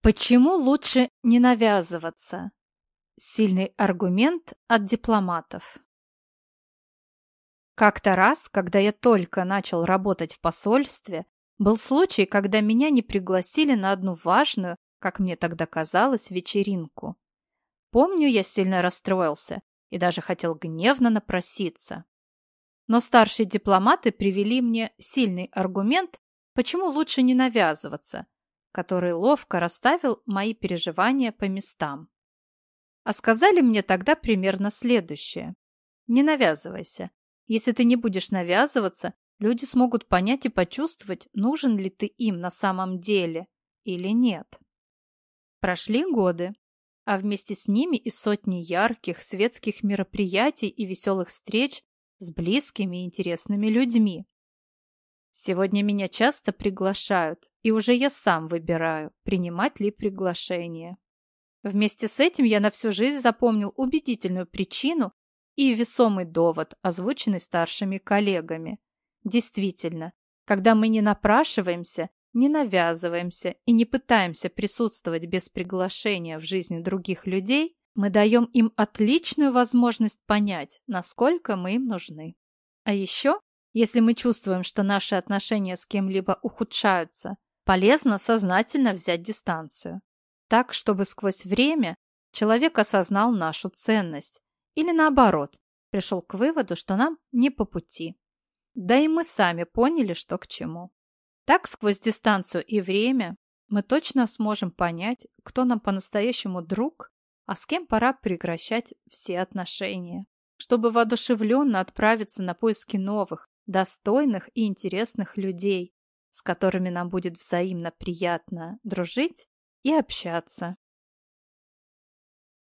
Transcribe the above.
Почему лучше не навязываться? Сильный аргумент от дипломатов. Как-то раз, когда я только начал работать в посольстве, был случай, когда меня не пригласили на одну важную, как мне тогда казалось, вечеринку. Помню, я сильно расстроился и даже хотел гневно напроситься. Но старшие дипломаты привели мне сильный аргумент, почему лучше не навязываться, который ловко расставил мои переживания по местам. А сказали мне тогда примерно следующее. Не навязывайся. Если ты не будешь навязываться, люди смогут понять и почувствовать, нужен ли ты им на самом деле или нет. Прошли годы, а вместе с ними и сотни ярких светских мероприятий и веселых встреч с близкими и интересными людьми. Сегодня меня часто приглашают, и уже я сам выбираю, принимать ли приглашение. Вместе с этим я на всю жизнь запомнил убедительную причину и весомый довод, озвученный старшими коллегами. Действительно, когда мы не напрашиваемся, не навязываемся и не пытаемся присутствовать без приглашения в жизни других людей, мы даем им отличную возможность понять, насколько мы им нужны. А еще если мы чувствуем, что наши отношения с кем-либо ухудшаются, полезно сознательно взять дистанцию. Так, чтобы сквозь время человек осознал нашу ценность. Или наоборот, пришел к выводу, что нам не по пути. Да и мы сами поняли, что к чему. Так, сквозь дистанцию и время, мы точно сможем понять, кто нам по-настоящему друг, а с кем пора прекращать все отношения. Чтобы воодушевленно отправиться на поиски новых, достойных и интересных людей, с которыми нам будет взаимно приятно дружить и общаться.